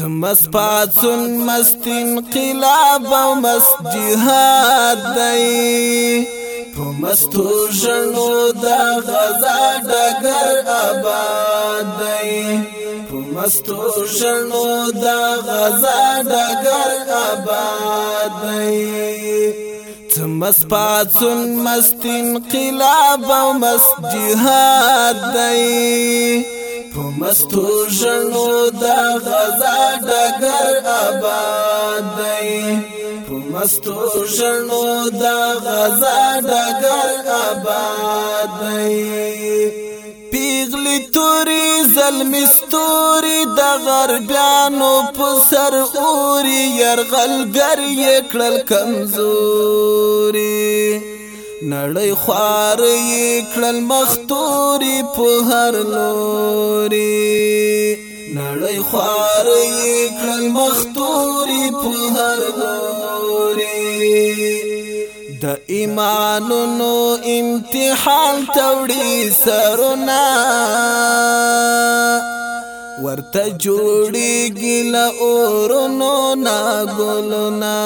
مسپاتن مست انقلاب او مست جهاد دی په مستو ژوند د غزا ډګر آباد دی په مستو ژوند د غزا ډګر آباد دی مسپاتن مست انقلاب او مست جهاد دی په مستو ژوندو د غزا ډګر آباد دی په مستو ژوندو د غزا ډګر آباد دی پیغلی توری زلمی ستوری د غربیانو په سر اوري يرغل ګر یې کړل کمزوري نړۍ خوارې کړل مختوري په هر لوري نړۍ خوارې کړل مختوري په هر لوري د ایمانونو امتحان توړي سرونه ورته جوړیږي له اورونو نا ګلونا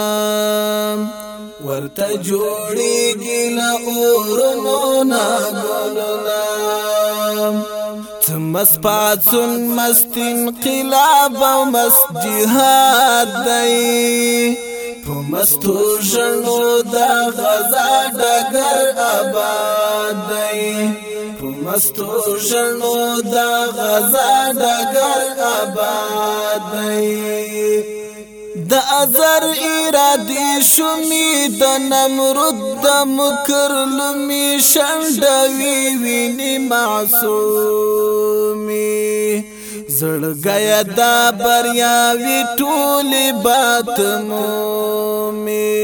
ورته جوړیږي له اورونو نه ګلونه مس پاتون مست انقلاب او مس جهاد دی په مستو ژوندو د غزا ډګر آباد دی په مستو ژوندو د غزا ډګر آباد دی ازر ارادې شومې د نمرود د مکر لومې شندوي ویني معصومي زړګیا دا بریا وی ټولې بات مومي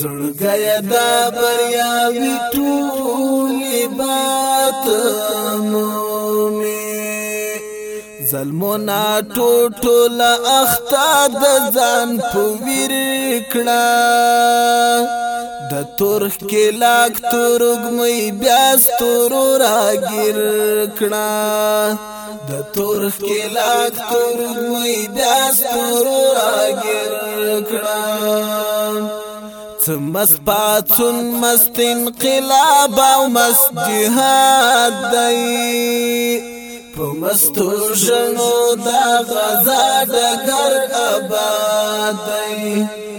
زړګیا دا بریا وی ټولې بات مومي زلمونا ټوټول اخته د ځان په ویر کړه د تورخ کې لاک تورګمې بیا ستورو راګیر کړه د تورخ کې لاک تورګمې بیا ستورو راګیر کړه مست پاتون مست انقلاب او مست جهاد دی په مستو شنو دا غزا ډګر آباد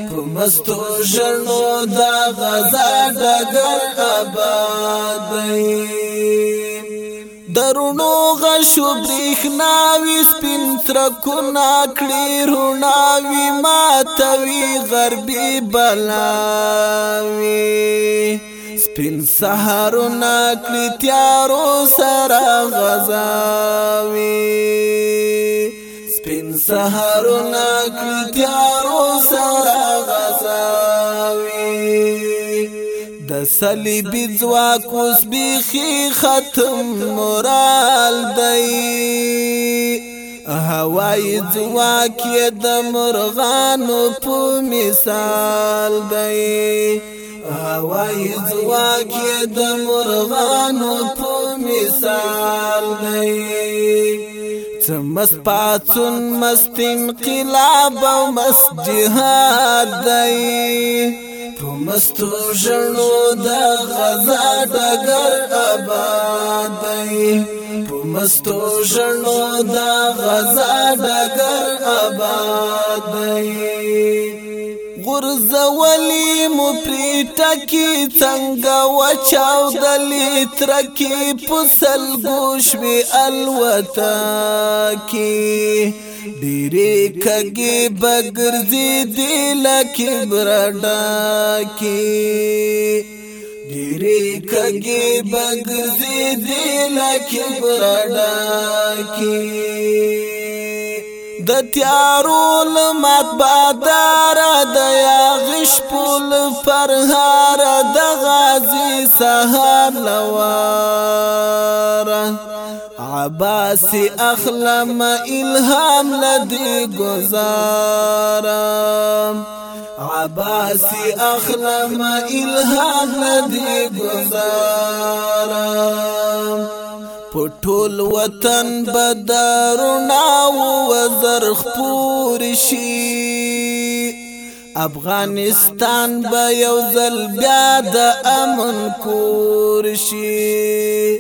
په مستو شنو دا غزا ډګر آباد درونو غشو برېښنا وی سپین ترکو ناکړي رونا وی ماتوي غربي بلاوي سپین سهارونه کړی تیارو سره غزاوي سپین سهارونه کړی تیارو سره غزاوي د صلیبي ځواک اوس بيخي ختم مورال دی هوای ځواک د مرغانو په مثال دی هوای ځواک د مرغانو په مثال دی مس پاتون مست انقلاب او مست جهاد دی په مستو ژړو د غزا ډګر آباد دی په مستو ژړو د غزا ډګر آباد دی غرزولی مو پریټه کې څنګه وچاو د لیتر کې پسل ګوش وی الوتا کې ډېرې کګي بغرزي دل کې برډا کې ډېرې کګي بغرزي دل کې برډا کې د تیارو لمات بادار د یا غشپل فرهار د غازی سهار لوار عباسی اخلم الهام لدی گزارم عباسی اخلم الهام لدی گزارم ټول وطن بدرنا وزر خپور شي افغانستان به یو ځل بیا د امن کور شي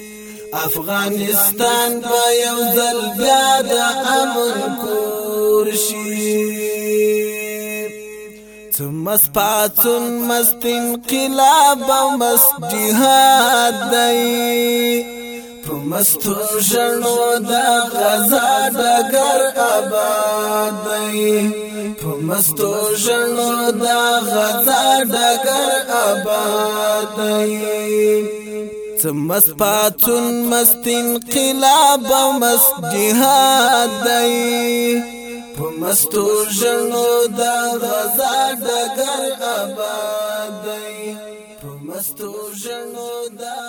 افغانستان به یو ځل بیا د امن کور شي ثمس پاتون مست انقلاب او مست جهاد دی په مستو ژړو د غزا ډګر آباد دی په مستو ژړو د غزا ډګر آباد دی مس پاتون مست انقلاب مس جهاد دی په مستو ژوندو د غزا د ګر آباد دی په مستو ژوندو د